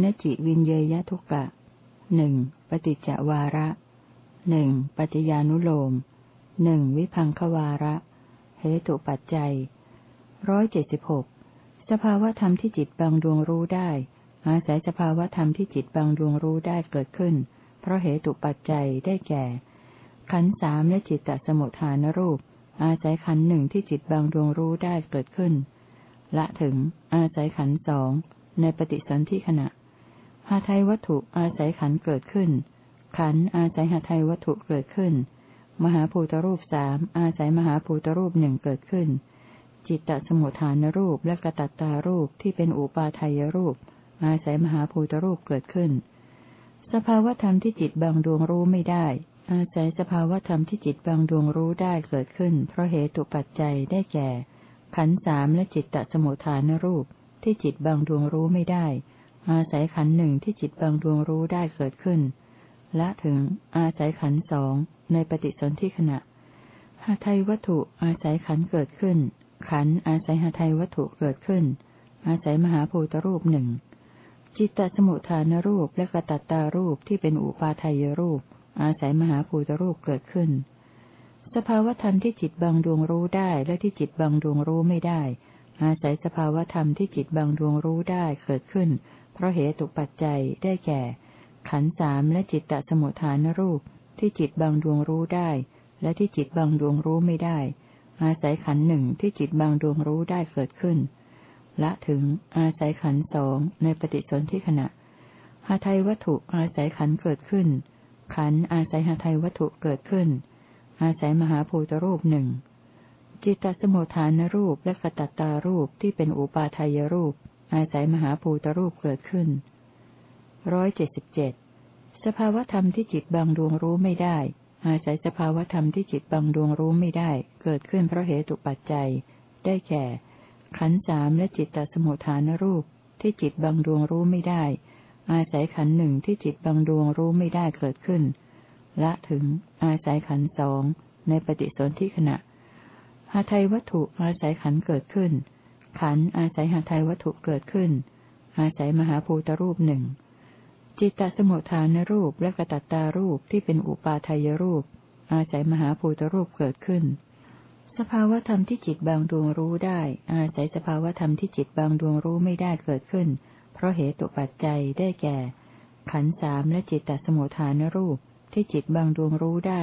เนจิวินเยยทุกะหนึ่งปฏิจจวาระหนึ่งปัจญานุโลมหนึ่งวิพังควาระเหตุปัจจัยร้อยเจ็ดสิบหกสภาวธรรมที่จิตบางดวงรู้ได้ อาศัยสภาวธรรมที่จิตบางดวงรู้ได้เกิดขึ้น เพราะเหตุปัจจัยได้แก่ ขันสามและจิตตสมุทฐานรูป อาศัยขันหนึ่งที่จิตบางดวงรู้ได้เกิดขึ้น ละถึง อาศัยขันสองในปฏิสนธิขณะ หาไทยวัตถุอาศัยขันเกิดขึ้น ขันอาศัยหาไทยวัตถุเกิดขึ้น มหาภูตรูปสามอาศัยมหาภูตรูปหนึ่งเกิดขึ้น จิตตสมุทฐานรูปและกระตัตตารูปที่เป็นอุปาทายรูป อาศัยมหาภูตรูปเกิดขึ้น สภาวธรรมที่จิตบางดวงรู้ไม่ได้ อาศัยสภาวธรรมที่จิตบางดวงรู้ได้เกิดขึ้น เพราะเหตุปัจจัยได้แก่ ขันสามและจิตตสมุทฐานรูปที่จิตบางดวงรู้ไม่ได้ อาศัยขันหนึ่งที่จิตบางดวงรู้ได้เกิดขึ้น และถึงอาศัยขันสองในปฏิสนธิขณะหาไทยวัตถุอาศัยขันเกิดขึ้น ขันอาศัยหาไทยวัตถุเกิดขึ้น อาศัยมหาภูตรูปหนึ่งจิตตสมุทฐานรูปและกตัตตารูปที่เป็นอุปาทายรูป อาศัยมหาภูตรูปเกิดขึ้น สภาวธรรมที่จิตบางดวงรู้ได้และที่จิตบางดวงรู้ไม่ได้ อาศัยสภาวธรรมที่จิตบางดวงรู้ได้เกิดขึ้น เพราะเหตุปัจจัยได้แก่ ขันสามและจิตตสมุทฐานรูปที่จิตบางดวงรู้ได้ และที่จิตบางดวงรู้ไม่ได้ อาศัยขันหนึ่งที่จิตบางดวงรู้ได้เกิดขึ้น ละถึงอาศัยขันสองในปฏิสนธิขณะหาไทยวัตถุอาศัยขันเกิดขึ้น ขันอาศัยหาไทยวัตถุเกิดขึ้น อาศัยมหาภูตรูปหนึ่งจิตตสมุทฐานรูปและกตัตตารูปที่เป็นอุปาทายรูป อาศัยมหาภูตรูปเกิดขึ้นร้อยเจ็ดสิบเจ็ดสภาวธรรมที่จิตบางดวงรู้ไม่ได้ อาศัยสภาวธรรมที่จิตบางดวงรู้ไม่ได้ เกิดขึ้นเพราะเหตุปัจจัย ได้แก่ ขันสามและจิตตสมุทฐานรูปที่จิตบางดวงรู้ไม่ได้ อาศัยขันหนึ่งที่จิตบางดวงรู้ไม่ได้เกิดขึ้น ละถึง อาศัยขันสองในปฏิสนธิขณะหาไทยวัตถุอาศัยขันเกิดขึ้น ขันอาศัยหาไทยวัตถุเกิดขึ้น อาศัยมหาภูตรูปหนึ่ง จิตตสมุทฐานรูปและกระตัตตารูปที่เป็นอุปาทายรูป อาศัยมหาภูตรูปเกิดขึ้น สภาวธรรมที่จิตบางดวงรู้ได้ อาศัยสภาวธรรมที่จิตบางดวงรู้ไม่ได้เกิดขึ้น เพราะเหตุปัจจัยได้แก่ ขันสามและจิตตสมุทฐานรูปที่จิตบางดวงรู้ได้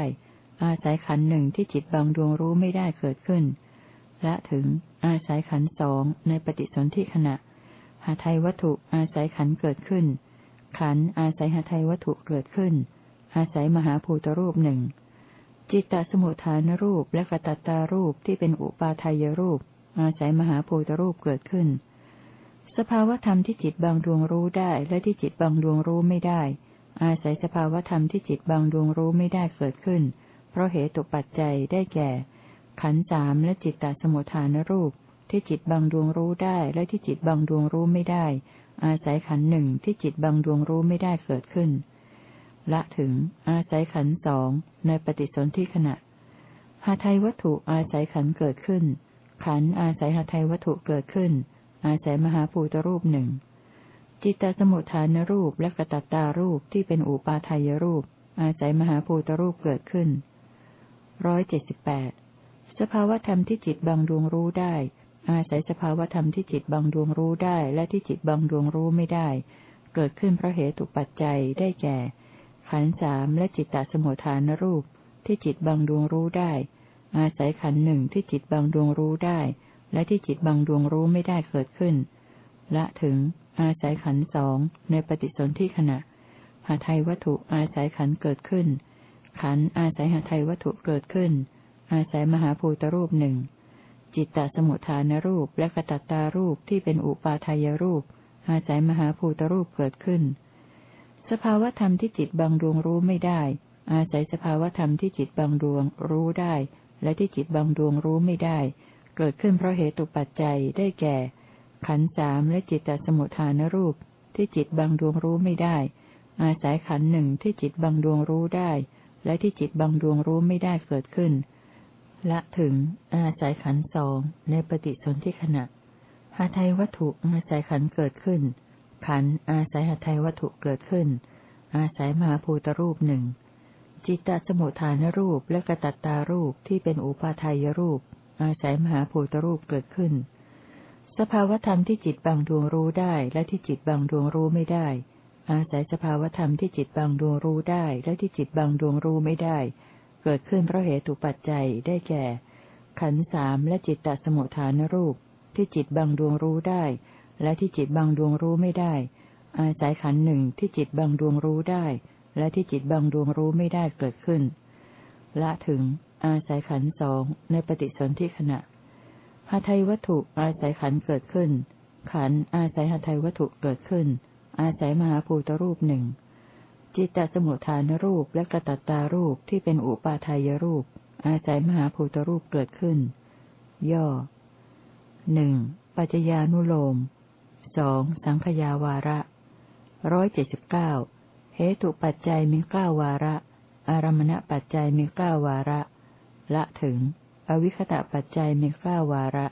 อาศัยขันหนึ่งที่จิตบางดวงรู้ไม่ได้เกิดขึ้น ละถึง อาศัยขันสองในปฏิสนธิขณะหาไทยวัตถุอาศัยขันเกิดขึ้น ขันอาศัยหาไทยวัตถุเกิดขึ้น อาศัยมหาภูตรูปหนึ่งจิตตสมุทฐานรูปและกตัตตารูปที่เป็นอุปาทายรูป อาศัยมหาภูตรูปเกิดขึ้น สภาวธรรมที่จิตบางดวงรู้ได้และที่จิตบางดวงรู้ไม่ได้ อาศัยสภาวธรรมที่จิตบางดวงรู้ไม่ได้เกิดขึ้น เพราะเหตุปัจจัยได้แก่ ขันสามและจิตตสมุทฐานรูป ที่จิตบางดวงรู้ได้และที่จิตบางดวงรู้ไม่ได้ อาศัยขันหนึ่งที่จิตบางดวงรู้ไม่ได้เกิดขึ้น ละถึง อาศัยขันสองในปฏิสนธิขณะหาไทยวัตถุอาศัยขันเกิดขึ้น ขันอาศัยหาไทยวัตถุเกิดขึ้น อาศัยมหาภูตรูปหนึ่งจิตตสมุทฐานรูปและกระตัตตารูปที่เป็นอุปาทายรูป อาศัยมหาภูตรูปเกิดขึ้นร้อยเจ็ดสิบแปด สภาวธรรมที่จิตบางดวงรู้ได้ อาศัยสภาวธรรมที่จิตบางดวงรู้ได้ และที่จิตบางดวงรู้ไม่ได้ เกิดขึ้นเพราะเหตุปัจจัยได้แก่ ขันสามและจิตตสมุทฐานรูป ที่จิตบางดวงรู้ได้ อาศัยขันหนึ่งที่จิตบางดวงรู้ได้ และที่จิตบางดวงรู้ไม่ได้เกิดขึ้น ละถึง อาศัยขันสองในปฏิสนธิขณะหาไทยวัตถุอาศัยขันเกิดขึ้น ขันอาศัยหาไทยวัตถุเกิดขึ้น อาศัยมหาภูตรูปหนึ่ง จิตตสมุทฐานรูปและกตัตตารูปที่เป็นอุปาทายรูป อาศัยมหาภูตรูปเกิดขึ้น สภาวธรรมที่จิตบางดวงรู้ไม่ได้ อาศัยสภาวธรรมที่จิตบางดวงรู้ได้ และที่จิตบางดวงรู้ไม่ได้ เกิดขึ้นเพราะเหตุปัจจัยได้แก่ ขันสามและจิตตสมุทฐานรูป ที่จิตบางดวงรู้ไม่ได้ อาศัยขันหนึ่งที่จิตบางดวงรู้ได้ และที่จิตบางดวงรู้ไม่ได้เกิดขึ้น ละถึง อาศัยขันสองในปฏิสนธิขณะหาไทยวัตถุอาศัยขันเกิดขึ้น ขันอาศัยหาไทยวัตถุเกิดขึ้น อาศัยมหาภูตรูปหนึ่งจิตตสมุทฐานรูปและกระตัตตารูปที่เป็นอุปาทายรูป อาศัยมหาภูตรูปเกิดขึ้น สภาวธรรมที่จิตบางดวงรู้ได้และที่จิตบางดวงรู้ไม่ได้ อาศัยสภาวธรรมที่จิตบางดวงรู้ได้และที่จิตบางดวงรู้ไม่ได้ เกิดขึ้นเพราะเหตุปัจจัยได้แก่ ขันสามและจิตตสมุทฐานรูป ที่จิตบางดวงรู้ได้ และที่จิตบางดวงรู้ไม่ได้ อาศัยขันหนึ่งที่จิตบางดวงรู้ได้ และที่จิตบางดวงรู้ไม่ได้เกิดขึ้น ละถึง อาศัยขันสองในปฏิสนธิขณะหาไทยวัตถุอาศัยขันเกิดขึ้น ขันอาศัยหาไทยวัตถุเกิดขึ้น อาศัยมหาภูตรูปหนึ่ง จิตตสมุทฐานรูปและกระตัตตารูปที่เป็นอุปาทายรูป อาศัยมหาภูตรูปเกิดขึ้น ย่อหนึ่งปัจจญานุโลมสองสังขยาวาระร้อยเจ็ดสิบเก้าเหตุปัจจัยมีเก้าวาระ อารมณปัจจัยมีเก้าวาระ ละถึง อวิคตะปัจจัยมีเก้าวาระ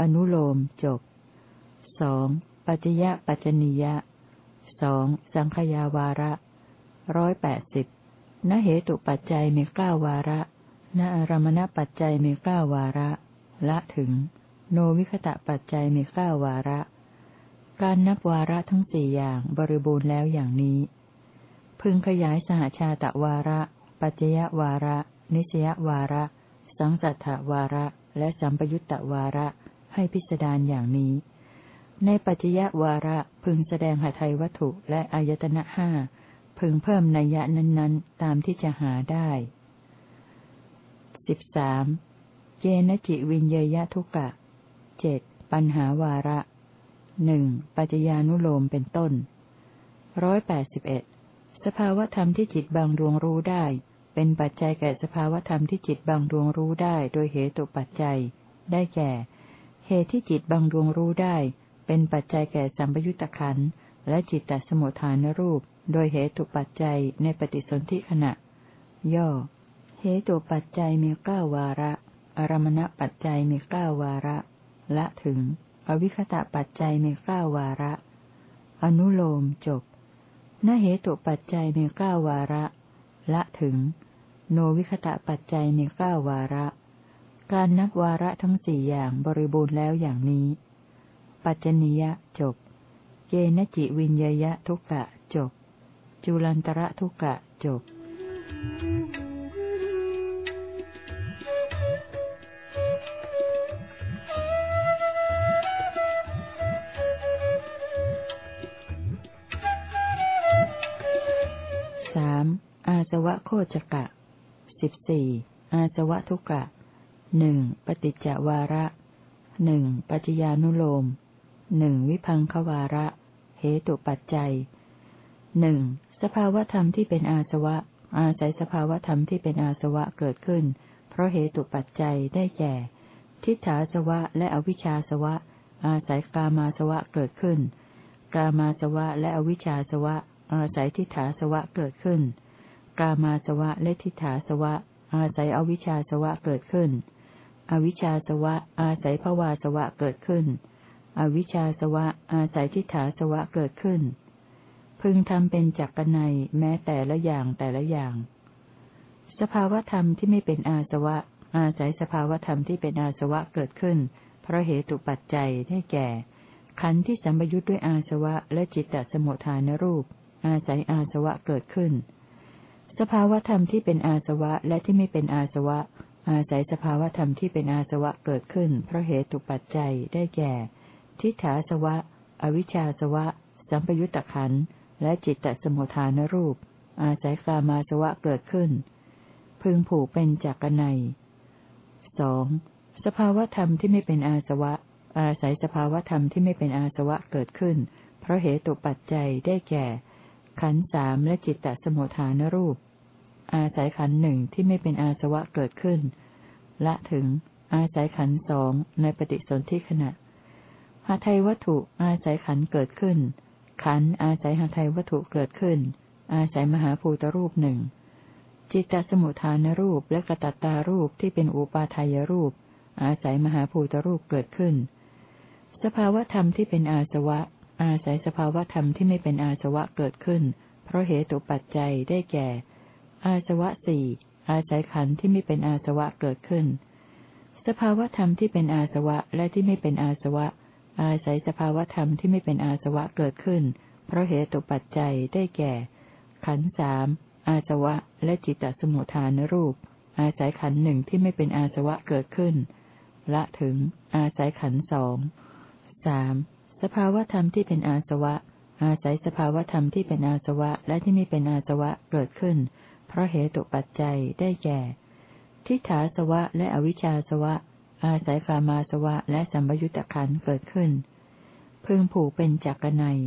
อนุโลมจบสองปัจจยปัจจนิยะ สองสังขยาวาระร้อยแปดสิบนเหตุปัจจัยมีเก้าวาระณอารมณปัจจัยมีเก้าวาระ ละถึง โนวิคตะปัจจัยมีเก้าวาระ การนับวาระทั้งสี่อย่างบริบูรณ์แล้วอย่างนี้ พึงขยายสหชาตะวาระ ปัจจยวาระ นิสยวาระ สังสัทธวาระ และสัมปยุตตวาระให้พิสดารอย่างนี้ ในปัจจยวาระพึงแสดงหทัยวัตถุและอายตนะห้าพึงเพิ่มนัยยะนั้น ๆ ตามที่จะหาได้สิบสามเจนจิวินเยยะทุกะเจ็ดปัญหาวาระหนึ่งปัจจญานุโลมเป็นต้นร้อยแปดสิบเอ็ดสภาวธรรมที่จิตบางดวงรู้ได้ เป็นปัจจัยแก่สภาวธรรมที่จิตบางดวงรู้ได้ โดยเหตุปัจจัย ได้แก่ เหตุที่จิตบางดวงรู้ได้ เป็นปัจจัยแก่สัมปยุตตะขันธ์และจิตตสมุทฐานรูป โดยเหตุปัจจัยในปฏิสนธิขณะ ย่อ เหตุปัจจัยมีเก้าวาระ อารมณปัจจัยมีเก้าวาระ ละถึง อวิคตะปัจจัยมีเก้าวาระ อนุโลมจบนเหตุปัจจัยมีเก้าวาระ ละถึง โนวิคตะปัจจัยมีเก้าวาระ การนับวาระทั้งสี่อย่างบริบูรณ์แล้วอย่างนี้ ปัจจนิยะจบ เยนจิวินยยะทุกะจบ จุลันตระทุกะจบสามอาสวะโคจกะสิบสี่อาสวะทุกะหนึ่งปฏิจจวาระหนึ่งปัจจญานุโลม หนึ่งวิพังควาระ เหตุปัจจัยหนึ่งสภาวธรรมที่เป็นอาสวะ อาศัยสภาวธรรมที่เป็นอาสวะเกิดขึ้น เพราะเหตุปัจจัยได้แก่ ทิฏฐาสวะและอวิชชาสวะ อาศัยกามาสวะเกิดขึ้น กามาสวะและอวิชชาสวะ อาศัยทิฏฐาสวะเกิดขึ้น กามาสวะและทิฏฐาสวะ อาศัยอวิชชาสวะเกิดขึ้น อวิชชาสวะ อาศัยภวาสวะเกิดขึ้น อวิชชาสวะ อาศัยทิฏฐาสวะเกิดขึ้น พึงทำเป็นจักรนัยแม้แต่ละอย่างแต่ละอย่าง สภาวธรรมที่ไม่เป็นอาสวะ อาศัยสภาวธรรมที่เป็นอาสวะเกิดขึ้น เพราะเหตุปัจจัยได้แก่ ขันธ์ที่สัมยุทธ์ด้วยอาสวะ และจิตตสมุทฐานรูป อาศัยอาสวะเกิดขึ้น สภาวธรรมที่เป็นอาสวะและที่ไม่เป็นอาสวะ อาศัยสภาวธรรมที่เป็นอาสวะเกิดขึ้น เพราะเหตุปัจจัยได้แก่ ทิฏฐาสวะ อวิชชาสวะ สัมปยุตตะขันและจิตตสมุทฐานรูป อาศัยกามาสวะเกิดขึ้น พึงผูกเป็นจักนัยสองสภาวธรรมที่ไม่เป็นอาสวะ อาศัยสภาวธรรมที่ไม่เป็นอาสวะเกิดขึ้น เพราะเหตุปัจจัยได้แก่ ขันสามและจิตตสมุทฐานรูป อาศัยขันหนึ่งที่ไม่เป็นอาสวะเกิดขึ้น ละถึงอาศัยขันสองในปฏิสนธิขณะ หาไทยวัตถุอาศัยขันเกิดขึ้น ขันอาศัยหาไทยวัตถุเกิดขึ้น อาศัยมหาภูตรูปหนึ่ง จิตตสมุทฐานรูปและกระตัตตารูปที่เป็นอุปาทายรูป อาศัยมหาภูตรูปเกิดขึ้น สภาวธรรมที่เป็นอาสวะ อาศัยสภาวธรรมที่ไม่เป็นอาสวะเกิดขึ้น เพราะเหตุปัจจัยได้แก่ อาสวะสี่อาศัยขันที่ไม่เป็นอาสวะเกิดขึ้น สภาวธรรมที่เป็นอาสวะและที่ไม่เป็นอาสวะ อาศัยสภาวธรรมที่ไม่เป็นอาสวะเกิดขึ้น เพราะเหตุปัจจัยได้แก่ ขันสามอาสวะและจิตตสมุทฐานรูป อาศัยขันหนึ่งที่ไม่เป็นอาสวะเกิดขึ้น ละถึง อาศัยขันสองสามสภาวธรรมที่เป็นอาสวะ อาศัยสภาวธรรมที่เป็นอาสวะและที่ไม่เป็นอาสวะเกิดขึ้น เพราะเหตุปัจจัยได้แก่ ทิฏฐาสวะและอวิชชาสวะ อาศัยกามาสวะและสัมยุตตขันเกิดขึ้น พึงผูกเป็นจักรนัย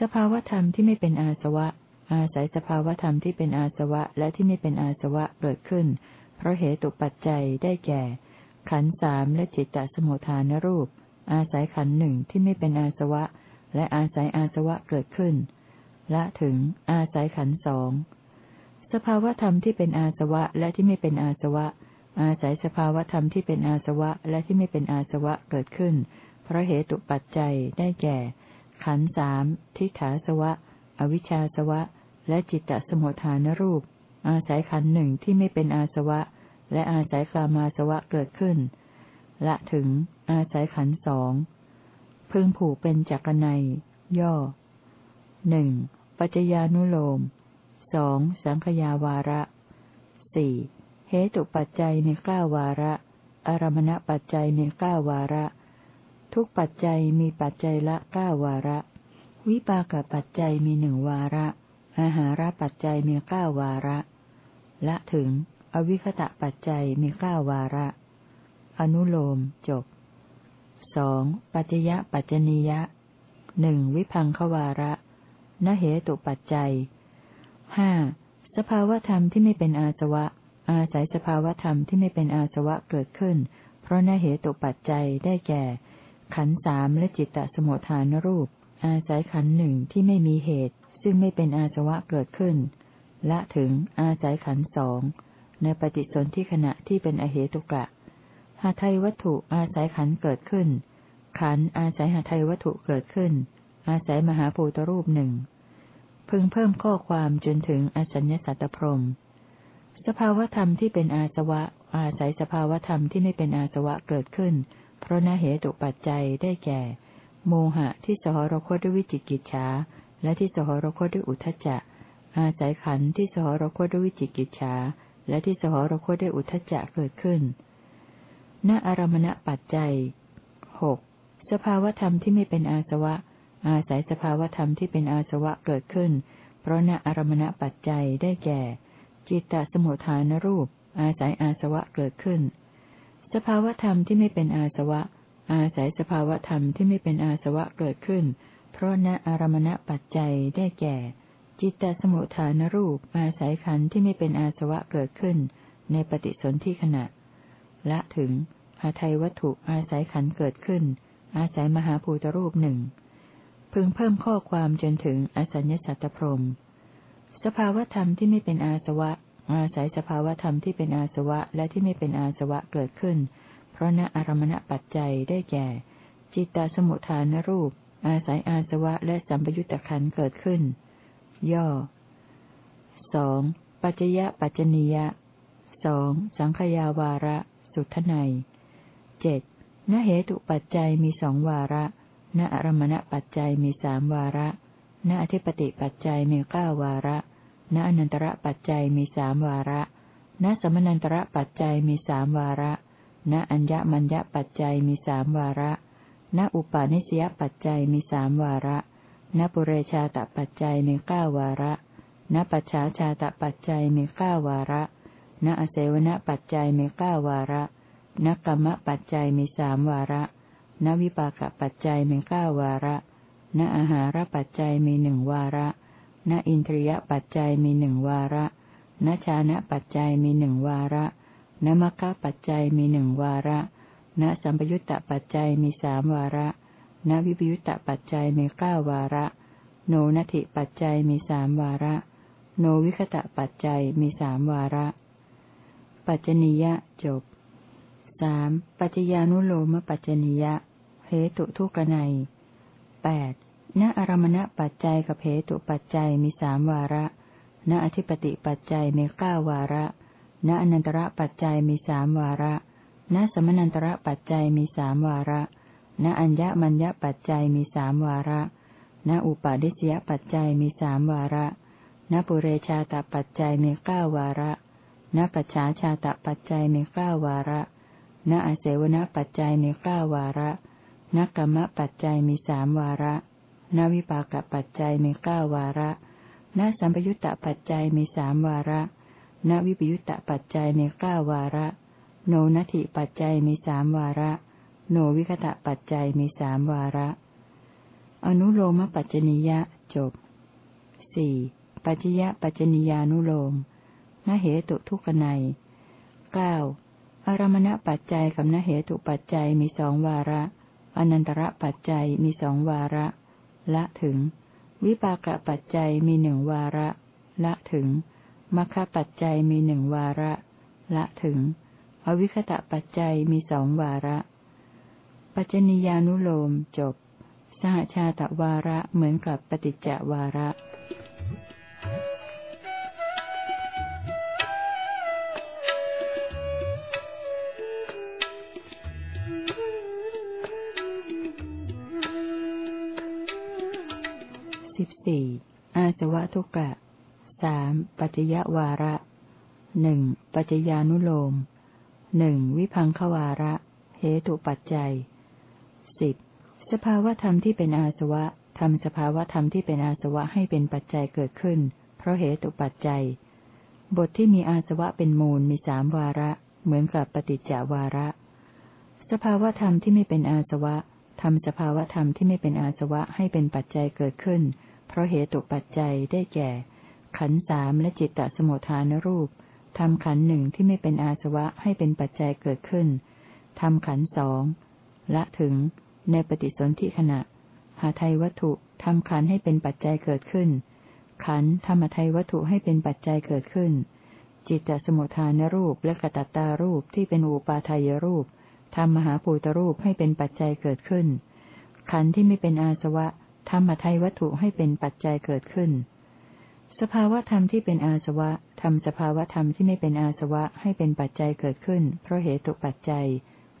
สภาวธรรมที่ไม่เป็นอาสวะ อาศัยสภาวธรรมที่เป็นอาสวะและที่ไม่เป็นอาสวะเกิดขึ้น เพราะเหตุปัจจัยได้แก่ ขันสามและจิตตสมุทฐานรูป อาศัยขันหนึ่งที่ไม่เป็นอาสวะ และอาศัยอาสวะเกิดขึ้นละถึง อาศัยขันสองสภาวธรรมที่เป็นอาสวะและที่ไม่เป็นอาสวะ อาศัยสภาวธรรมที่เป็นอาสวะและที่ไม่เป็นอาสวะเกิดขึ้น เพราะเหตุปัจจัยได้แก่ ขันสามทิฏฐาสวะ อวิชชาสวะ และจิตตสมุทฐานรูป อาศัยขันหนึ่งที่ไม่เป็นอาสวะ และอาศัยกามาสวะเกิดขึ้น ละถึง อาศัยขันสองพึงผูกเป็นจักรนัยย่อหนึ่งปัจจญานุโลมสองสังขยาวาระสี่ เหตุปัจจัยมีเก้าวาระ อารมณปัจจัยมีเก้าวาระ ทุกปัจจัยมีปัจจัยละเก้าวาระ วิปากปัจจัยมีหนึ่งวาระ อาหารปัจจัยมีเก้าวาระ ละถึง อวิคตะปัจจัยมีเก้าวาระ อนุโลมจบสองปัจจยะปัจจนียะหนึ่งวิพังขวาระนเหตุปัจจัยห้าสภาวธรรมที่ไม่เป็นอาสวะ อาศัยสภาวธรรมที่ไม่เป็นอาสวะเกิดขึ้น เพราะนเหตุปัจจัยได้แก่ ขันสามและจิตตสมุทฐานรูป อาศัยขันหนึ่งที่ไม่มีเหตุ ซึ่งไม่เป็นอาสวะเกิดขึ้น ละถึงอาศัยขันสองในปฏิสนธิขณะที่เป็นอเหตุกะหาไทยวัตถุอาศัยขันเกิดขึ้น ขันอาศัยหาไทยวัตถุเกิดขึ้น อาศัยมหาภูตรูปหนึ่งพึงเพิ่มข้อความจนถึงอสัญญสัตตพรม สภาวธรรมที่เป็นอาสวะ อาศัยสภาวธรรมที่ไม่เป็นอาสวะเกิดขึ้น เพราะนาเหตุปัจจัยได้แก่ โมหะที่สหรคตด้วยวิจิกิจฉาและที่สหรคตด้วยอุทจจะ อาศัยขันธ์ที่สหรคตด้วยวิจิกิจฉาและที่สหรคตด้วยอุทจจะเกิดขึ้นณอารมณปัจจัยหกสภาวธรรมที่ไม่เป็นอาสวะ อาศัยสภาวธรรมที่เป็นอาสวะเกิดขึ้น เพราะณอารมณปัจจัยได้แก่ จิตตสมุทฐานรูป อาศัยอาสวะเกิดขึ้น สภาวธรรมที่ไม่เป็นอาสวะ อาศัยสภาวธรรมที่ไม่เป็นอาสวะเกิดขึ้น เพราะณอารมณปัจจัยได้แก่ จิตตสมุทฐานรูป อาศัยขันธ์ที่ไม่เป็นอาสวะเกิดขึ้น ในปฏิสนธิขณะ ละถึงหาไทยวัตถุอาศัยขันเกิดขึ้น อาศัยมหาภูตรูปหนึ่งพึงเพิ่มข้อความจนถึงอสัญญสัตตพรม สภาวธรรมที่ไม่เป็นอาสวะ อาศัยสภาวธรรมที่เป็นอาสวะและที่ไม่เป็นอาสวะเกิดขึ้น เพราะณอารมณปัจจัยได้แก่ จิตตสมุทฐานรูป อาศัยอาสวะและสัมปยุตตะขันเกิดขึ้น ย่อสองปัจจยะปัจจนียะสองสังขยาวาระ สุทไนเจ็ดณเหตุปัจจัยมีสองวาระ ณอารมณปัจจัยมีสามวาระ ณอธิปติปัจจัยมีเก้าวาระ ณอนันตระปัจจัยมีสามวาระ ณสมนันตระปัจจัยมีสามวาระ ณอัญญมัญญปัจจัยมีสามวาระ ณอุปาณิสยปัจจัยมีสามวาระ ณปุเรชาตปัจจัยมีเก้าวาระ ณปัจฉาชาตปัจจัยมีเก้าวาระ ณอเสวนปัจจัยมีเก้าวาระนกรรมปัจจัยมีสามวาระนวิปากปัจจัยมีเก้าวาระ ณอาหารปัจจัยมีหนึ่งวาระ ณอินทรียปัจจัยมีหนึ่งวาระ ณชานะปัจจัยมีหนึ่งวาระ ณมัคคะปัจจัยมีหนึ่งวาระ ณสัมปยุตตปัจจัยมีสามวาระ ณวิปยุตตปัจจัยมีเก้าวาระ โนนัตถิปัจจัยมีสามวาระ โนวิคตะปัจจัยมีสามวาระ ปัจจนิยะจบสปัจจญานุโลมปัจจนิยะเหตุทุกนัย แปดณอารมณปัจจัยกับเหตุปัจจัยมีสามวาระ ณอธิปติปัจจัยมีเก้าวาระ ณอนันตระปัจจัยมีสามวาระ ณสมนันตระปัจจัยมีสามวาระ ณอัญญมัญญปัจจัยมีสามวาระ ณอุปาณิสยปัจจัยมีสามวาระ ณปุเรชาตปัจจัยมีเก้าวาระ ณปัจฉาชาตปัจจัยมีเก้าวาระ ณอเสวนปัจจัยมีเก้าวาระ ณกรรมปัจจัยมีสามวาระณวิปากปัจจัยมีเก้าวาระณสัมปยุตตปัจจัยมีสามวาระณวิปยุตตปัจจัยมีเก้าวาระ โนนัตถิปัจจัยมีสามวาระ โนวิคตะปัจจัยมีสามวาระ อนุโลมปัจจนิยะจบสี่ปัจจยะปัจจนิยานุโลมนเหตุทุกนัยเก้าอารมณปัจจัยกับนเหตุปัจจัยมีสองวาระ อนันตระปัจจัยมีสองวาระ ละถึง วิปากปัจจัยมีหนึ่งวาระ ละถึงมัคคปัจจัยมีหนึ่งวาระ ละถึง อวิคตะปัจจัยมีสองวาระ ปัจจนิยานุโลมจบ สหชาตวาระเหมือนกับปฏิจจวาระ สี่อาสวะทุกะสามปัจจยวาระหนึ่งปัจญานุโลมหนึ่งวิพังควาระเหตุปัจจัยสิบสภาวธรรมที่เป็นอาสวะทำสภาวธรรมที่เป็นอาสวะให้เป็นปัจจัยเกิดขึ้น เพราะเหตุปัจจัย บทที่มีอาสวะเป็นมูลมีสามวาระ เหมือนกับปฏิจจวาระ สภาวธรรมที่ไม่เป็นอาสวะทำสภาวธรรมที่ไม่เป็นอาสวะให้เป็นปัจจัยเกิดขึ้น เพราะเหตุปัจจัยได้แก่ ขันสามและจิตตสมุทฐานรูปทำขันหนึ่งที่ไม่เป็นอาสวะให้เป็นปัจจัยเกิดขึ้นทำขันสองละถึง ในปฏิสนธิขณะ หาไทยวัตถุทำขันให้เป็นปัจจัยเกิดขึ้น ขันธรรมไทยวัตถุให้เป็นปัจจัยเกิดขึ้น จิตตสมุทฐานรูปและกตัตตารูปที่เป็นอุปาทายรูปทำมหาภูตรูปให้เป็นปัจจัยเกิดขึ้น ขันที่ไม่เป็นอาสวะ ธรรมทัยวัตถุให้เป็นปัจจัยเกิดขึ้น สภาวธรรมที่เป็นอาสวะทำสภาวธรรมที่ไม่เป็นอาสวะให้เป็นปัจจัยเกิดขึ้น เพราะเหตุปัจจัย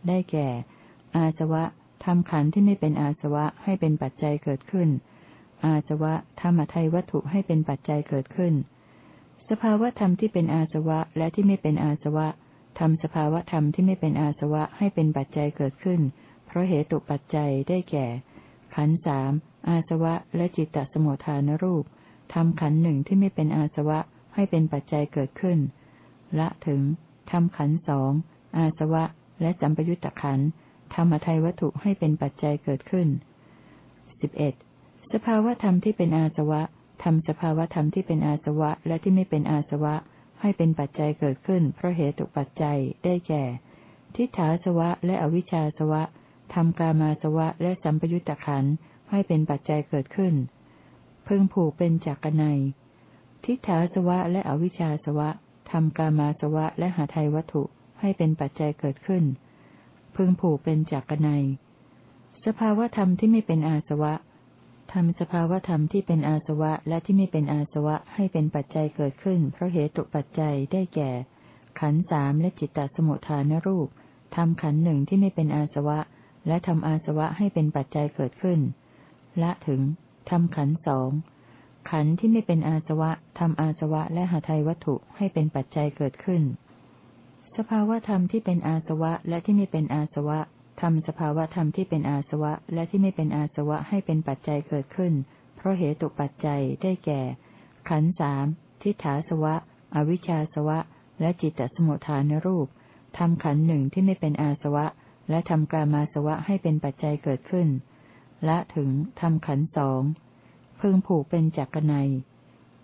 ได้แก่ อาสวะทำขันที่ไม่เป็นอาสวะให้เป็นปัจจัยเกิดขึ้น อาสวะธรรมทัยวัตถุให้เป็นปัจจัยเกิดขึ้น สภาวธรรมที่เป็นอาสวะและที่ไม่เป็นอาสวะทำสภาวธรรมที่ไม่เป็นอาสวะให้เป็นปัจจัยเกิดขึ้น เพราะเหตุปัจจัยได้แก่ ขันสามอาสวะและจิตตสมุทฐานรูปทำขันหนึ่งที่ไม่เป็นอาสวะให้เป็นปัจจัยเกิดขึ้น ละถึงทำขันสองอาสวะและสัมปยุตตะขันธรรมทัยวัตถุให้เป็นปัจจัยเกิดขึ้นสิบเอ็ดสภาวธรรมที่เป็นอาสวะทำสภาวธรรมที่เป็นอาสวะและที่ไม่เป็นอาสวะ ให้เป็นปัจจัยเกิดขึ้นเพราะเหตุปัจจัยได้แก่ ทิฏฐาสวะและอวิชชาสวะ ทำกามาสวะและสัมปยุตตะขันให้เป็นปัจจัยเกิดขึ้น พึงผูกเป็นจักรนัยทิฏฐาสวะและอวิชชาสวะทำกามาสวะและหาไทยวัตถุให้เป็นปัจจัยเกิดขึ้น พึงผูกเป็นจักรนัยสภาวธรรมที่ไม่เป็นอาสวะทำสภาวธรรมที่เป็นอาสวะและที่ไม่เป็นอาสวะให้เป็นปัจจัยเกิดขึ้น เพราะเหตุปัจจัยได้แก่ ขันสามและจิตตสมุทฐานรูปทำขันหนึ่งที่ไม่เป็นอาสวะ และทำอาสวะให้เป็นปัจจัยเกิดขึ้น ละถึงทำขันสองขันที่ไม่เป็นอาสวะทำอาสวะและหาไทยวัตถุให้เป็นปัจจัยเกิดขึ้น สภาวธรรมที่เป็นอาสวะและที่ไม่เป็นอาสวะทำสภาวธรรมที่เป็นอาสวะและที่ไม่เป็นอาสวะให้เป็นปัจจัยเกิดขึ้น เพราะเหตุปัจจัยได้แก่ ขันสามทิฏฐาสวะ อวิชชาสวะ และจิตตสมุทฐานรูปทำขันหนึ่งที่ไม่เป็นอาสวะ และทำกามาสวะให้เป็นปัจจัยเกิดขึ้น ละถึงทำขันสองพึงผูกเป็นจักรนย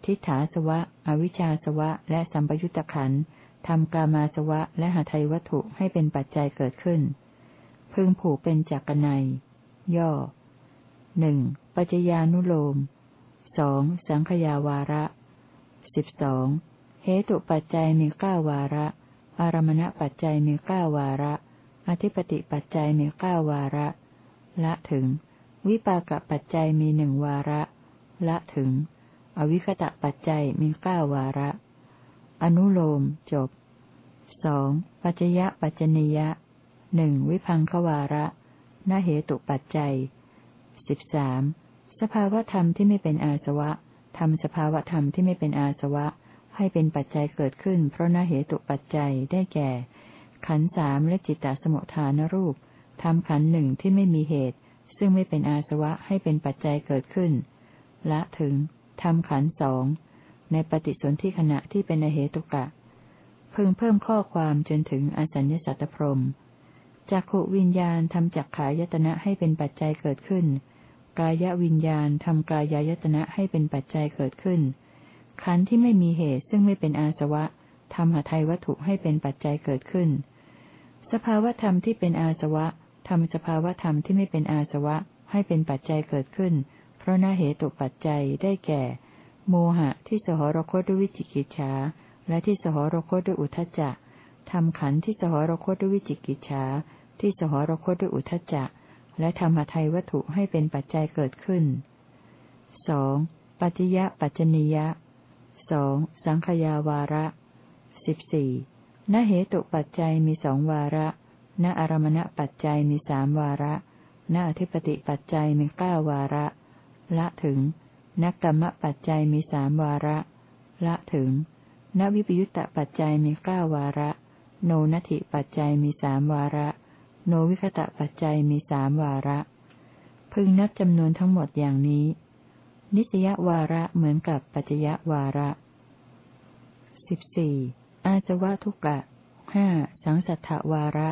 ทิฏฐาสวะ อวิชชาสวะ และสัมปยุตตะขันทำกามาสวะ และหาไทยวัตถุให้เป็นปัจจัยเกิดขึ้น พึงผูกเป็นจักรนยย่อหนึ่งปัจจญานุโลมสองสังขยาวาระสิบสองเหตุปัจจัยมีเก้าวาระ อารมณปัจจัยมีเก้าวาระ อธิปติปัจจัยมีเก้าวาระ ละถึง วิปากปัจจัยมีหนึ่งวาระ ละถึง อวิคตะปัจจัยมีเก้าวาระ อนุโลมจบสองปัจจยะปัจจนิยะหนึ่งวิพังควาระนาเหตุปัจจัยสิบสามสภาวธรรมที่ไม่เป็นอาสวะทำสภาวธรรมที่ไม่เป็นอาสวะ ให้เป็นปัจจัยเกิดขึ้น เพราะนาเหตุปัจจัยได้แก่ ขันสามและจิตตสมุทฐานรูปทำขันหนึ่งที่ไม่มีเหตุ ซึ่งไม่เป็นอาสวะให้เป็นปัจจัยเกิดขึ้น ละถึงทำขันสองในปฏิสนธิขณะที่เป็นเหตุกะ พึงเพิ่มข้อความจนถึงอสัญญสัตตพรมจักขวิญญาณทำจักขายตนะให้เป็นปัจจัยเกิดขึ้น กายวิญญาณทำกายายตนะให้เป็นปัจจัยเกิดขึ้น ขันธ์ที่ไม่มีเหตุซึ่งไม่เป็นอาสวะทำหทัยวัตถุให้เป็นปัจจัยเกิดขึ้น สภาวธรรมที่เป็นอาสวะทำสภาวธรรมที่ไม่เป็นอาสวะให้เป็นปัจจัยเกิดขึ้น เพราะนาเหตุปัจจัยได้แก่ โมหะที่สหรคตด้วยวิจิกิจฉาและที่สหรคตด้วยอุทจจะทำขันธ์ที่สหรคตด้วยวิจิกิจฉาที่สหรคตด้วยอุทจจะและธรรมทัยวัตถุให้เป็นปัจจัยเกิดขึ้นสองปัจจยะปัจจนิยะสองสังขยาวาระสิบสี่ ณเหตุปัจจัยมีสองวาระ ณอารมณปัจจัยมีสามวาระ ณอธิปติปัจจัยมีเก้าวาระ ละถึงนักรรมปัจจัยมีสามวาระ ละถึง ณวิปยุตตปัจจัยมีเก้าวาระ โนนัติปัจจัยมีสามวาระ โนวิคตะปัจจัยมีสามวาระ พึงนับจำนวนทั้งหมดอย่างนี้ นิสยวาระเหมือนกับปัจจยวาระสิบสี่ อาสวะทุกะห้าสังสัทธวาระ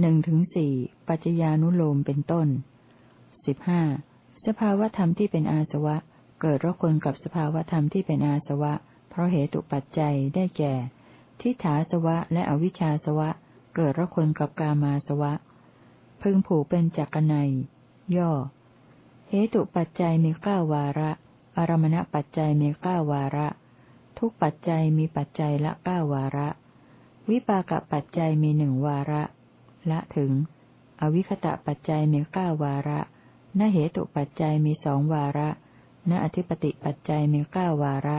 หนึ่งถึงสี่ปัจจญานุโลมเป็นต้นสิบห้าสภาวธรรมที่เป็นอาสวะ เกิดรคนกับสภาวธรรมที่เป็นอาสวะ เพราะเหตุปัจจัยได้แก่ ทิฏฐาสวะและอวิชชาสวะ เกิดระคนกับกามาสวะ พึงผูกเป็นจักรนัยย่อ เหตุปัจจัยมีเก้าวาระ อารมณปัจจัยมีเก้าวาระ ทุกปัจจัยมีปัจจัยละเก้าวาระ วิปากปัจจัยมีหนึ่งวาระ ละถึง อวิคตะปัจจัยมีเก้าวาระนเหตุปัจจัยมีสองวาระนอธิปติปัจจัยมีเก้าวาระ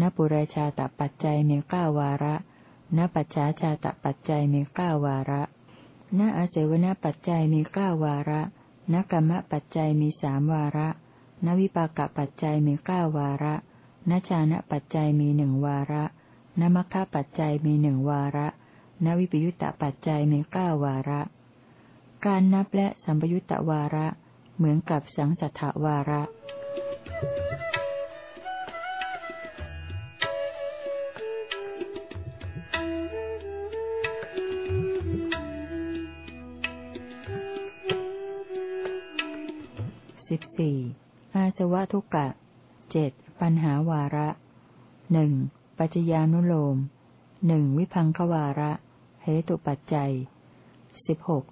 นปุเรชาตปัจจัยมีเก้าวาระณปัจฉาชาตปัจจัยมีเก้าวาระณอาเสวนปัจจัยมีเก้าวาระณกรรมปัจจัยมีสามวาระณวิปากปัจจัยมีเก้าวาระ ณชานะปัจจัยมีหนึ่งวาระณมัคคะปัจจัยมีหนึ่งวาระณวิปยุตตปัจจัยมีเก้าวาระ การนับและสัมปยุตตวาระ เหมือนกับสังสัทธวาระสิบสี่อาสวะทุกะเจ็ด ปัญหาวาระหนึ่งปัจจญานุโลมหนึ่งวิพังควาระเหตุปัจจัยสิบหก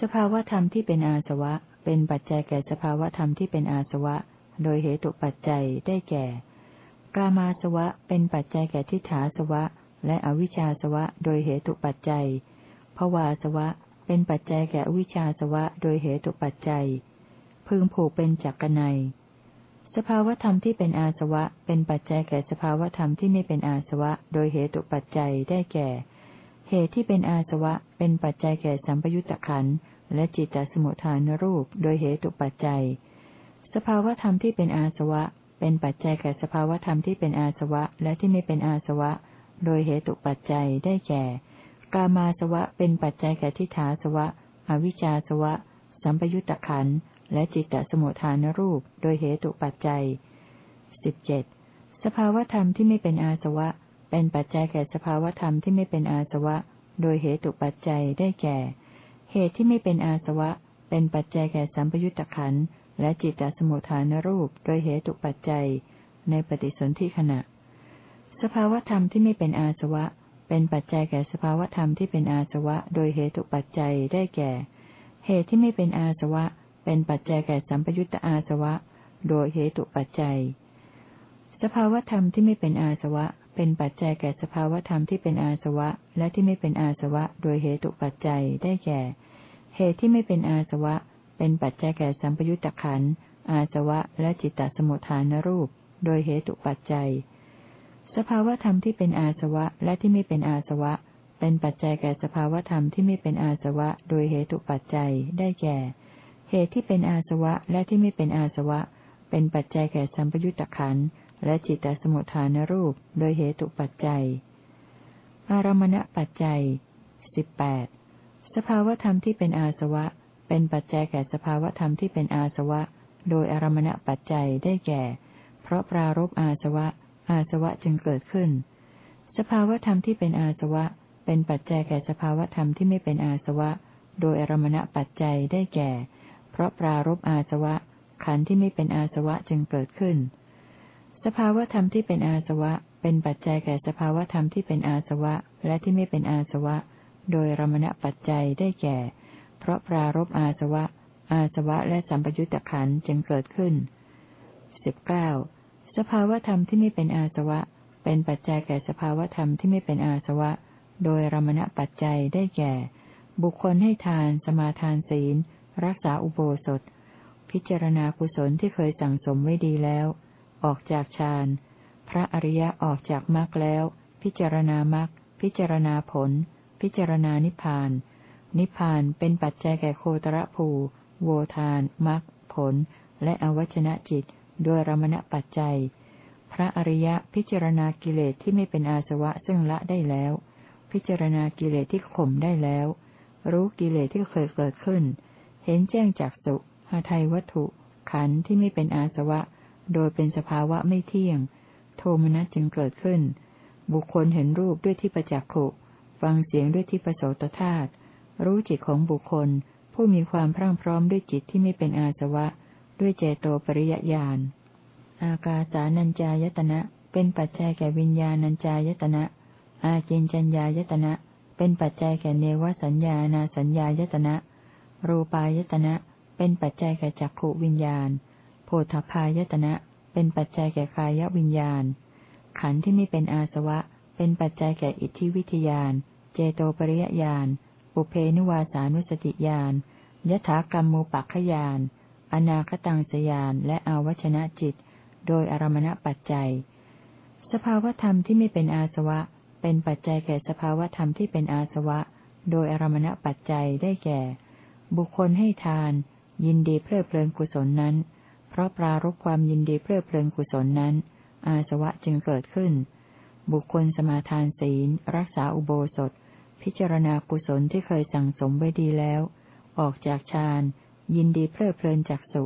สภาวธรรมที่เป็นอาสวะ เป็นปัจจัยแก่สภาวธรรมที่เป็นอาสวะ โดยเหตุปัจจัยได้แก่กามาสวะ เป็นปัจจัยแก่ทิฏฐาสวะ และอวิชชาสวะ โดยเหตุปัจจัยภวาสวะ เป็นปัจจัยแก่อวิชชาสวะ โดยเหตุปัจจัย พึงผูกเป็นจักรนัย สภาวธรรมที่เป็นอาสวะ เป็นปัจจัยแก่สภาวธรรมที่ไม่เป็นอาสวะ โดยเหตุปัจจัยได้แก่ เหตุที่เป็นอาสวะ เป็นปัจจัยแก่สัมปยุตตะขันและจิตตสมุทฐานรูป โดยเหตุปัจจัย สภาวธรรมที่เป็นอาสวะ เป็นปัจจัยแก่สภาวธรรมที่เป็นอาสวะ และที่ไม่เป็นอาสวะ โดยเหตุปัจจัยได้แก่ กามาสวะ เป็นปัจจัยแก่ทิฏฐาสวะ อวิชชาสวะ สัมปยุตตะขัน และจิตตสมุทฐานรูปโดยเหตุปัจจัยสิบเจ็ดสภาวธรรมที่ไม่เป็นอาสวะ เป็นปัจจัยแก่สภาวธรรมที่ไม่เป็นอาสวะ โดยเหตุปัจจัยได้แก่ เหตุที่ไม่เป็นอาสวะ เป็นปัจจัยแก่สัมปยุตตะขันและจิตตสมุทฐานรูปโดยเหตุปัจจัย ในปฏิสนธิขณะ สภาวธรรมที่ไม่เป็นอาสวะ เป็นปัจจัยแก่สภาวธรรมที่เป็นอาสวะ โดยเหตุปัจจัยได้แก่ เหตุที่ไม่เป็นอาสวะ เป็นปัจจัยแก่สัมปยุตตอาสวะ โดยเหตุปัจจัย สภาวธรรมที่ไม่เป็นอาสวะ เป็นปัจจัยแก่สภาวธรรมที่เป็นอาสวะ และที่ไม่เป็นอาสวะ โดยเหตุปัจจัยได้แก่ เหตุที่ไม่เป็นอาสวะ เป็นปัจจัยแก่สัมปยุตตะขันอาสวะ และจิตตสมุทฐานรูป โดยเหตุปัจจัย สภาวธรรมที่เป็นอาสวะ และที่ไม่เป็นอาสวะ เป็นปัจจัยแก่สภาวธรรมที่ไม่เป็นอาสวะ โดยเหตุปัจจัยได้แก่ เหตุที่เป็นอาสวะและที่ไม่เป็นอาสวะ เป็นปัจจัยแก่สัมปยุตตะขันและจิตตสมุทฐานรูป โดยเหตุปัจจัย อารมณปัจจัยสิบแปดสภาวธรรมที่เป็นอาสวะ เป็นปัจจัยแก่สภาวธรรมที่เป็นอาสวะ โดยอารมณปัจจัยได้แก่ เพราะปรารบอาสวะ อาสวะจึงเกิดขึ้น สภาวธรรมที่เป็นอาสวะ เป็นปัจจัยแก่สภาวธรรมที่ไม่เป็นอาสวะ โดยอารมณปัจจัยได้แก่เพราะปรารบอาสวะ ขันธ์ที่ไม่เป็นอาสวะจึงเกิดขึ้น สภาวธรรมที่เป็นอาสวะ เป็นปัจจัยแก่สภาวธรรมที่เป็นอาสวะ และที่ไม่เป็นอาสวะ โดยรมณปัจจัยได้แก่ เพราะปรารบอาสวะ อาสวะและสัมปยุตตะขันจึงเกิดขึ้นสิบเก้าสภาวธรรมที่ไม่เป็นอาสวะ เป็นปัจจัยแก่สภาวธรรมที่ไม่เป็นอาสวะ โดยรมณปัจจัยได้แก่ บุคคลให้ทาน สมาทานศีล รักษาอุโบสถ พิจารณากุศลที่เคยสั่งสมไว้ดีแล้ว ออกจากฌาน พระอริยะออกจากมรรคแล้ว พิจารณามรรค พิจารณาผล พิจารณานิพพาน นิพพานเป็นปัจจัยแก่โคตรภู โวทาน มรรค ผล และอวัชนะจิตโดยรมณปัจจัย พระอริยะพิจารณากิเลสที่ไม่เป็นอาสวะซึ่งละได้แล้ว พิจารณากิเลสที่ข่มได้แล้ว รู้กิเลสที่เคยเกิดขึ้น เห็นแจ้งจากสุหาไทยวัตถุ ขันธ์ที่ไม่เป็นอาสวะ โดยเป็นสภาวะไม่เที่ยง โทมนัสจึงเกิดขึ้น บุคคลเห็นรูปด้วยที่ประจักษ์ขุฟังเสียงด้วยที่ประโสตธาตุรู้จิตของบุคคล ผู้มีความพรั่งพร้อมด้วยจิตที่ไม่เป็นอาสวะ ด้วยเจโตปริยญาณอากาสานัญจายตนะ เป็นปัจจัยแก่วิญญาณัญจายตนะ อาเจนจัญญายตนะ เป็นปัจจัยแก่เนวสัญญานาสัญญายตนะ รูปายตนะ เป็นปัจจัยแก่จักขวิญญาณ โพธพายตนะ เป็นปัจจัยแก่กายวิญญาณ ขันธ์ที่ไม่เป็นอาสวะ เป็นปัจจัยแก่อิทธิวิทยาน เจโตปริยญาณ ปุเพนิวาสานุสติญาณยถากรรมมูปักขยาน อนาคตังสยาน และอาวชนะจิต โดยอารมณปัจจัย สภาวธรรมที่ไม่เป็นอาสวะ เป็นปัจจัยแก่สภาวธรรมที่เป็นอาสวะ โดยอารมณปัจจัยได้แก่ บุคคลให้ทาน ยินดีเพลิดเพลินกุศลนั้น เพราะปรารบความยินดีเพลิดเพลินกุศลนั้น อาสวะจึงเกิดขึ้น บุคคลสมาทานศีล รักษาอุโบสถ พิจารณากุศลที่เคยสั่งสมไว้ดีแล้ว ออกจากฌานยินดีเพลิดเพลินจากสุ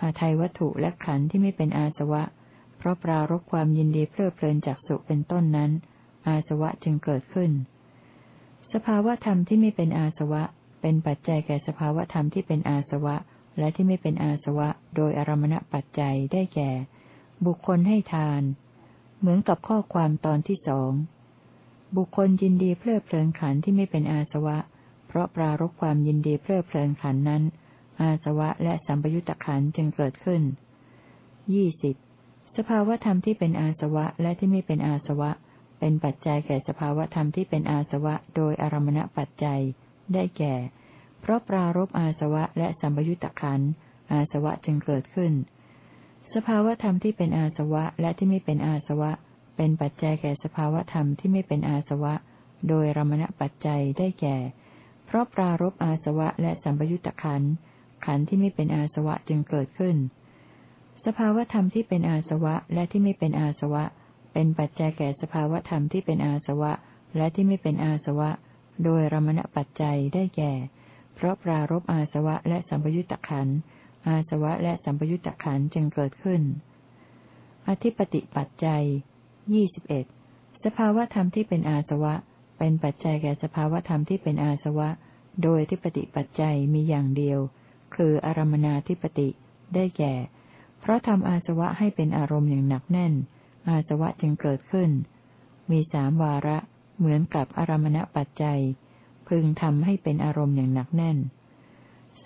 หาไทยวัตถุและขันธ์ที่ไม่เป็นอาสวะ เพราะปรารบความยินดีเพลิดเพลินจากสุเป็นต้นนั้น อาสวะจึงเกิดขึ้น สภาวะธรรมที่ไม่เป็นอาสวะ เป็นปัจจัยแก่สภาวธรรมที่เป็นอาสวะ และที่ไม่เป็นอาสวะ โดยอารมณปัจจัยได้แก่ บุคคลให้ทาน เหมือนกับข้อความตอนที่สอง บุคคลยินดีเพลิดเพลินขันที่ไม่เป็นอาสวะ เพราะปรารบความยินดีเพลิดเพลินขันนั้น อาสวะและสัมปยุตตะขันจึงเกิดขึ้นยี่สิบสภาวธรรมที่เป็นอาสวะและที่ไม่เป็นอาสวะ เป็นปัจจัยแก่สภาวธรรมที่เป็นอาสวะ โดยอารมณปัจจัย ได้แก่ เพราะปรารบอาสวะและสัมปยุตตะขันอาสวะจึงเกิดขึ้น สภาวธรรมที่เป็นอาสวะและที่ไม่เป็นอาสวะ เป็นปัจจัยแก่สภาวธรรมที่ไม่เป็นอาสวะ โดยรมณปัจจัยได้แก่ เพราะปรารบอาสวะและสัมปยุตตะขันขันที่ไม่เป็นอาสวะจึงเกิดขึ้น สภาวธรรมที่เป็นอาสวะและที่ไม่เป็นอาสวะ เป็นปัจจัยแก่สภาวธรรมที่เป็นอาสวะและที่ไม่เป็นอาสวะ โดยรมณปัจจัยได้แก่ เพราะปรารบอาสวะและสัมปยุตตะขัน อาสวะและสัมปยุตตะขันจึงเกิดขึ้น อธิปติปัจจัยยี่สิบเอ็ดสภาวธรรมที่เป็นอาสวะ เป็นปัจจัยแก่สภาวธรรมที่เป็นอาสวะ โดยทิปติปัจจัยมีอย่างเดียว คืออารมนาธิปติ ได้แก่ เพราะทำอาสวะให้เป็นอารมณ์อย่างหนักแน่น อาสวะจึงเกิดขึ้น มีสามวาระ เหมือนกับอารมณปัจจัย พึงทำให้เป็นอารมณ์อย่างหนักแน่น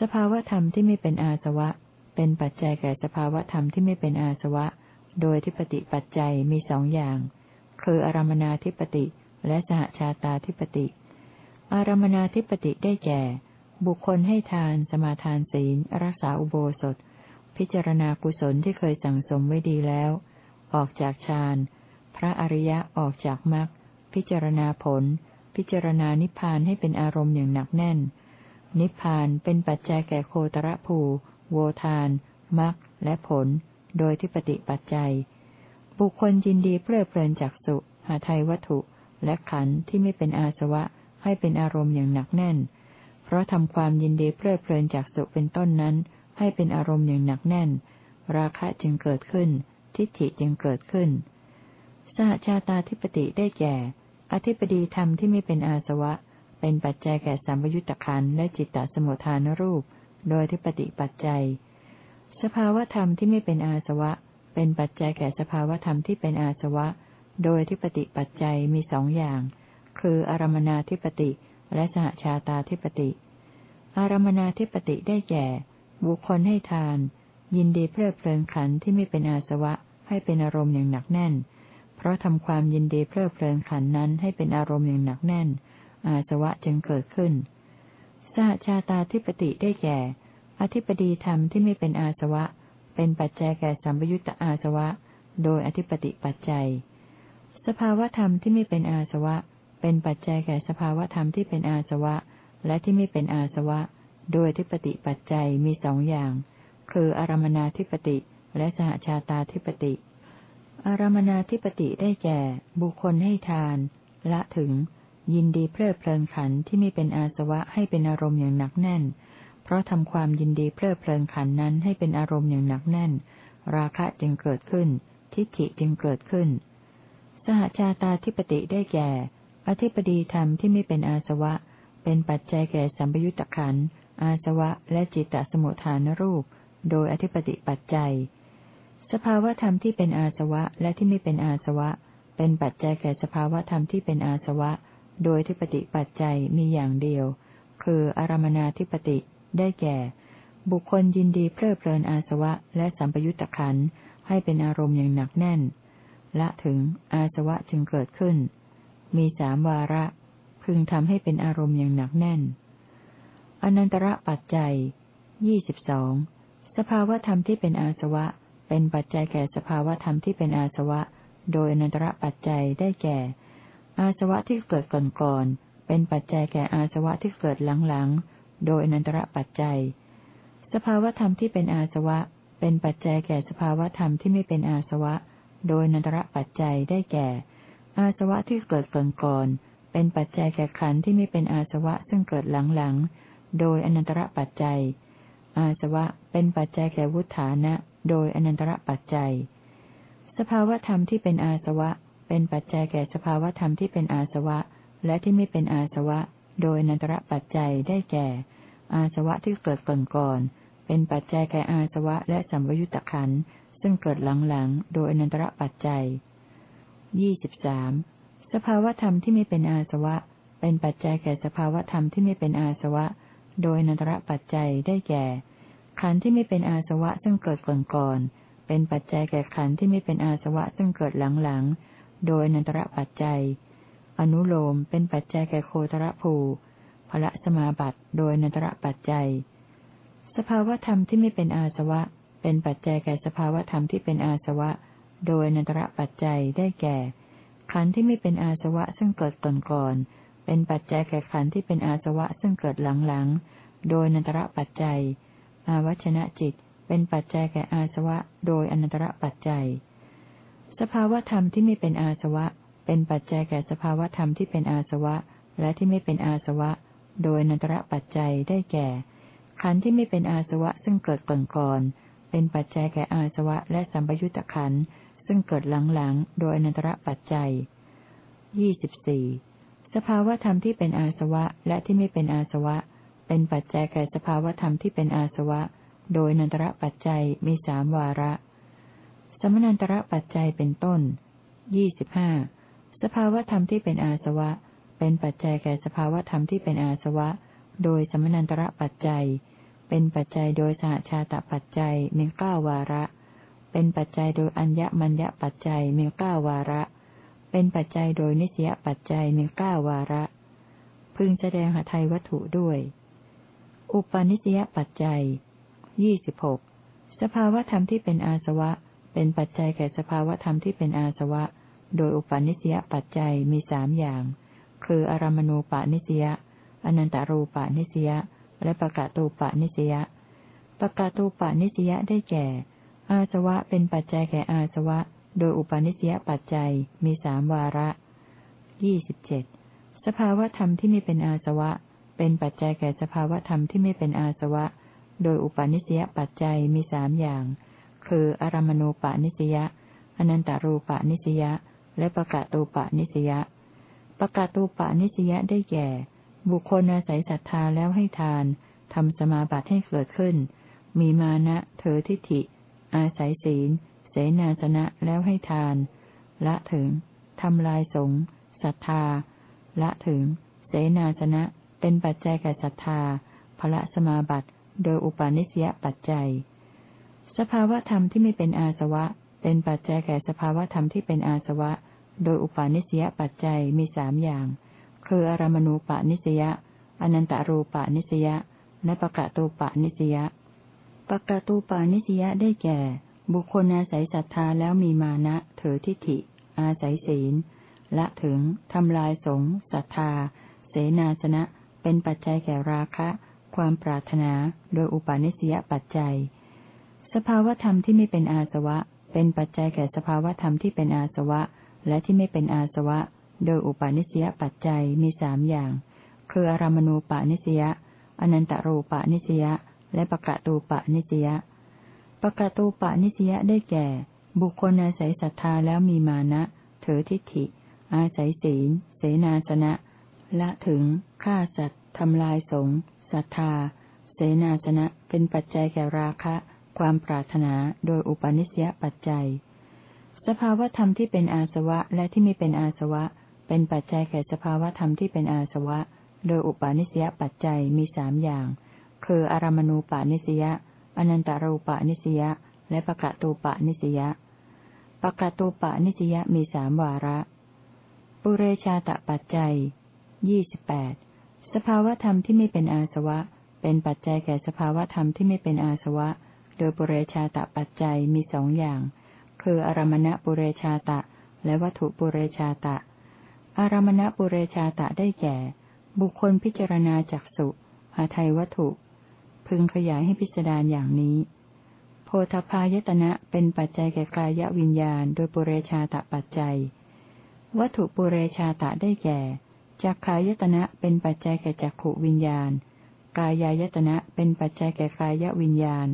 สภาวธรรมที่ไม่เป็นอาสวะ เป็นปัจจัยแก่สภาวธรรมที่ไม่เป็นอาสวะ โดยทิปติปัจจัยมีสองอย่าง คืออารมนาธิปติและสหชาตาธิปติ อารมนาธิปติได้แก่บบุคคลให้ทาน สมาทานศีล รักษาอุโบสถ พิจารณากุศลที่เคยสั่งสมไว้ดีแล้ว ออกจากฌาน พระอริยะออกจากมรรค พิจารณาผล พิจารณานิพพานให้เป็นอารมณ์อย่างหนักแน่น นิพพานเป็นปัจจัยแก่โคตรภู โวทานมรรคและผล โดยที่ปฏิปัจจัย บุคคลยินดีเพลิดเพลินจากสุหาไทยวัตถุ และขันธ์ที่ไม่เป็นอาสวะให้เป็นอารมณ์อย่างหนักแน่น เพราะทำความยินดีเพลิดเพลินจากสุเป็นต้นนั้น ให้เป็นอารมณ์อย่างหนักแน่น ราคะจึงเกิดขึ้น ทิฏฐิจึงเกิดขึ้น สหชาตาธิปติได้แก่ อธิปดีธรรมที่ไม่เป็นอาสวะ เป็นปัจจัยแก่สัมยุญตขันและจิตตสมุทฐานรูป โดยที่ปฏิปัจจัย สภาวธรรมที่ไม่เป็นอาสวะ เป็นปัจจัยแก่สภาวธรรมที่เป็นอาสวะ โดยที่ปฏิปัจจัยมีสองอย่าง คืออารมนาธิปติและสหชาตาธิปติ อารมนาธิปติได้แก่ บุคคลให้ทาน ยินดีเพลิดเพลินขันที่ไม่เป็นอาสวะให้เป็นอารมณ์อย่างหนักแน่น เพราะทำความยินดีเพลิดเพลินขันนั้นให้เป็นอารมณ์อย่างหนักแน่น อาสวะจึงเกิดขึ้น สหชาตาธิปติได้แก่ อธิปดีธรรมที่ไม่เป็นอาสวะ เป็นปัจจัยแก่สัมยุญตอาสวะ โดยอธิปติปัจจัย สภาวธรรมที่ไม่เป็นอาสวะ เป็นปัจจัยแก่สภาวธรรมที่เป็นอาสวะ และที่ไม่เป็นอาสวะ โดยทิปติปัจจัยมีสองอย่าง คืออารมนาธิปติและสหชาตาธิปติ อารมนาธิปติได้แก่ บุคคลให้ทาน ละถึง ยินดีเพลิดเพลินขันที่ไม่เป็นอาสวะให้เป็นอารมณ์อย่างหนักแน่น เพราะทำความยินดีเพลิดเพลินขันนั้นให้เป็นอารมณ์อย่างหนักแน่น ราคะจึงเกิดขึ้น ทิฏฐิจึงเกิดขึ้น สหชาตาธิปติได้แก่ อธิปดีธรรมที่ไม่เป็นอาสวะ เป็นปัจจัยแก่สัมปยุตตะขันอาสวะและจิตตสมุทฐานรูป โดยอธิปติปัจจัย สภาวธรรมที่เป็นอาสวะและที่ไม่เป็นอาสวะ เป็นปัจจัยแก่สภาวธรรมที่เป็นอาสวะ โดยทิปติปัจจัยมีอย่างเดียว คืออารมนาธิปติได้แก่ บุคคลยินดีเพลิดเพลินอาสวะ และสัมปยุตตะขันให้เป็นอารมณ์อย่างหนักแน่น ละถึงอาสวะจึงเกิดขึ้น มีสามวาระ พึงทำให้เป็นอารมณ์อย่างหนักแน่น อนันตระปัจจัยยี่สิบสองสภาวธรรมที่เป็นอาสวะ เป็นปัจจัยแก่สภาวธรรมที่เป็นอาสวะ โดยอนันตระปัจจัยได้แก่ อาสวะที่เกิดก่อนก่อนเป็นปัจจัยแก่อาสวะที่เกิดหลังๆ โดยอนันตระปัจจัย สภาวธรรมที่เป็นอาสวะ เป็นปัจจัยแก่สภาวธรรมที่ไม่เป็นอาสวะ โดยอนันตระปัจจัยได้แก่ อาสวะที่เกิดก่อนก่อนเป็นปัจจัยแก่ขันธ์ที่ไม่เป็นอาสวะซึ่งเกิดหลังๆ โดยอนันตระปัจจัย อาสวะเป็นปัจจัยแก่วุฒานะ โดยอนันตระปัจจัย สภาวธรรมที่เป็นอาสวะ เป็นปัจจัยแก่สภาวธรรมที่เป็นอาสวะ และที่ไม่เป็นอาสวะ โดยอนันตระปัจจัยได้แก่ อาสวะที่เกิดก่อนก่อน เป็นปัจจัยแก่อาสวะและสัมวยุตตะขันซึ่งเกิดหลังๆ โดยอนันตระปัจจัยยี่สิบสามสภาวธรรมที่ไม่เป็นอาสวะ เป็นปัจจัยแก่สภาวธรรมที่ไม่เป็นอาสวะ โดยนันตระปัจจัยได้แก่ ขันธ์ที่ไม่เป็นอาสวะซึ่งเกิดก่อนก่อนเป็นปัจจัยแก่ขันธ์ที่ไม่เป็นอาสวะซึ่งเกิดหลังๆ โดยนันตระปัจจัย อนุโลมเป็นปัจจัยแก่โคตรภูพระสมาบัติโดยนันตระปัจจัย สภาวธรรมที่ไม่เป็นอาสวะ เป็นปัจจัยแก่สภาวธรรมที่เป็นอาสวะ โดยนันตระปัจจัยได้แก่ ขันธ์ที่ไม่เป็นอาสวะซึ่งเกิดก่อนก่อนเป็นปัจจัยแก่ขันธ์ที่เป็นอาสวะซึ่งเกิดหลังๆ โดยนันตระปัจจัย อาวัชนะจิตเป็นปัจจัยแก่อาสวะ โดยอนันตระปัจจัย สภาวธรรมที่ไม่เป็นอาสวะ เป็นปัจจัยแก่สภาวธรรมที่เป็นอาสวะ และที่ไม่เป็นอาสวะ โดยอนันตระปัจจัยได้แก่ ขันธ์ที่ไม่เป็นอาสวะซึ่งเกิดก่อนก่อนเป็นปัจจัยแก่อาสวะและสัมปยุตตะขันธ์ซึ่งเกิดหลังๆ โดยอนันตระปัจจัยยี่สิบสี่สภาวธรรมที่เป็นอาสวะและที่ไม่เป็นอาสวะ เป็นปัจจัยแก่สภาวธรรมที่เป็นอาสวะ โดยนันตระปัจจัยมีสามวาระ สมนันตระปัจจัยเป็นต้นยี่สิบห้าสภาวธรรมที่เป็นอาสวะ เป็นปัจจัยแก่สภาวธรรมที่เป็นอาสวะ โดยสมนันตระปัจจัย เป็นปัจจัยโดยสหชาตปัจจัยมีเก้าวาระ เป็นปัจจัยโดยอัญญมัญญปัจจัยมีเก้าวาระ เป็นปัจจัยโดยนิสยปัจจัยมีเก้าวาระ พึงแสดงหทัยวัตถุด้วย อุปาณิสยปัจจัยยี่สิบหกสภาวธรรมที่เป็นอาสวะ เป็นปัจจัยแก่สภาวธรรมที่เป็นอาสวะ โดยอุปาณิสยปัจจัยมีสามอย่าง คืออารมณูปาณิสยาอนันตารูปาณิสยาและปะกะตูปาณิสยาปะกะตูปาณิสยาได้แก่ อาสวะเป็นปัจจัยแก่อาสวะ โดยอุปาณิสยปัจจัยมีสามวาระยี่สิบเจ็ดสภาวธรรมที่ไม่เป็นอาสวะ เป็นปัจจัยแก่สภาวธรรมที่ไม่เป็นอาสวะ โดยอุปาณิสยปัจจัยมีสามอย่าง คืออารมณูปาณิสยาอนันตารูปาณิสยาและปะกะตูปาณิสยาปะกะตูปาณิสยาได้แก่ บุคคลอาศัยศรัทธาแล้วให้ทานทำสมาบัติให้เกิดขึ้น มีมานะ เถอทิฏฐิ อาศัยศีล เสนาสนะแล้วให้ทาน ละถึงทำลายสงศรัทธา ละถึง เสนาสนะ เป็นปัจจัยแก่ศรัทธาพระสมาบัติ โดยอุปาณิสยปัจจัย สภาวธรรมที่ไม่เป็นอาสวะ เป็นปัจจัยแก่สภาวธรรมที่เป็นอาสวะ โดยอุปาณิสยปัจจัยมีสามอย่าง คืออารมณูปานิสยาอนันตารูปานิสยาและปะกะตูปานิสยาปะกะตูปานิสยาได้แก่ บุคคลอาศัยศรัทธาแล้วมีมานะเถอทิฏฐิ อาศัยศีล ละถึงทำลายสงศรัทธา เสนาสนะ เป็นปัจจัยแก่ราคะ ความปรารถนา โดยอุปาณิสยปัจจัย สภาวธรรมที่ไม่เป็นอาสวะ เป็นปัจจัยแก่สภาวธรรมที่เป็นอาสวะ และที่ไม่เป็นอาสวะ โดยอุปาณิสยปัจจัยมีสามอย่าง คืออารามณูปาณิสยาอนันตรูปาณิสยาและปะกะตูปาณิสยาปะกะตูปาณิสยาได้แก่ บุคคลอาศัยศรัทธาแล้วมีมานะ เถอทิฏฐิ อาศัยศีล เสนาสนะ ละถึงฆ่าสัตว์ทำลายสงศรัทธา เสนาสนะเป็นปัจจัยแก่ราคะ ความปรารถนาโดยอุปาณิสยปัจจัย สภาวธรรมที่เป็นอาสวะและที่ไม่เป็นอาสวะ เป็นปัจจัยแก่สภาวธรรมที่เป็นอาสวะ โดยอุปาณิสยปัจจัยมีสามอย่าง คืออารมณูปาณิสยาอนันตารูปาณิสยาและปะกะตูปาณิสยาปะกะตูปาณิสยามีสามวาระ ปุเรชาตปัจจัย ยี่สิบแปดสภาวธรรมที่ไม่เป็นอาสวะ เป็นปัจจัยแก่สภาวธรรมที่ไม่เป็นอาสวะ โดยปุเรชาตปัจจัยมีสองอย่าง คืออารมณปุเรชาตะ และวัตถุปุเรชาตะ อารมณปุเรชาตะได้แก่ บุคคลพิจารณาจากสุหาไทยวัตถุ พึงขยายให้พิจารณาอย่างนี้ โพธพายตนะเป็นปัจจัยแก่กายวิญญาณ โดยปุเรชาตะปัจจัย วัตถุปุเรชาตะได้แก่ จักขายตนะเป็นปัจจัยแก่จักขวิญญาณ กายายตนะเป็นปัจจัยแก่กายวิญญาณ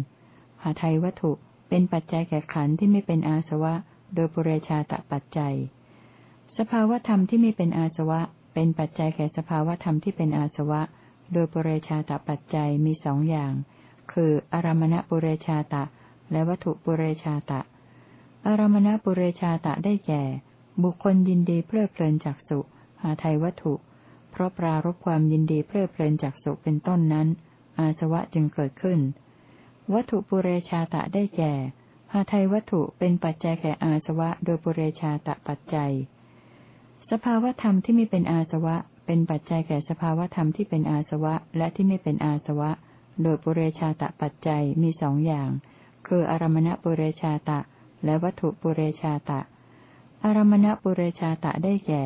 หาไทยวัตถุเป็นปัจจัยแก่ขันธ์ที่ไม่เป็นอาสวะ โดยปุเรชาตะปัจจัย สภาวธรรมที่ไม่เป็นอาสวะ เป็นปัจจัยแก่สภาวธรรมที่เป็นอาสวะ โดยปุเรชาตปัจจัยมีสองอย่าง คืออารมณปุเรชาตะ และวัตถุปุเรชาตะ อารมณปุเรชาตะได้แก่ บุคคลยินดีเพลิดเพลินจากสุ หาไทยวัตถุ เพราะปรารบความยินดีเพลิดเพลินจากสุเป็นต้นนั้น อาสวะจึงเกิดขึ้น วัตถุปุเรชาตะได้แก่หาไทยวัตถุเป็นปัจจัยแก่อาสวะโดยปุเรชาตะปัจจัย สภาวธรรมที่ไม่เป็นอาสวะ เป็นปัจจัยแก่สภาวธรรมที่เป็นอาสวะและที่ไม่เป็นอาสวะ โดยปุเรชาตะปัจจัยมีสองอย่าง คืออารมณปุเรชาตะ และวัตถุปุเรชาตะอารมณปุเรชาตะได้แก่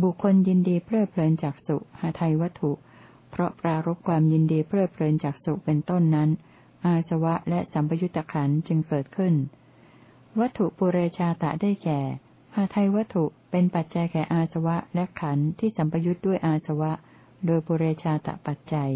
บุคคลยินดีเพลิดเพลินจากสุหาไทยวัตถุ เพราะปรารบความยินดีเพลิดเพลินจากสุเป็นต้นนั้น อาสวะและสัมปยุตตะขันจึงเกิดขึ้น วัตถุปุเรชาตะได้แก่หาไทยวัตถุเป็นปัจจัยแก่อาสวะและขันที่สัมปยุตด้วยอาสวะ โดยปุเรชาตะปัจจัย